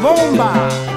蹦吧。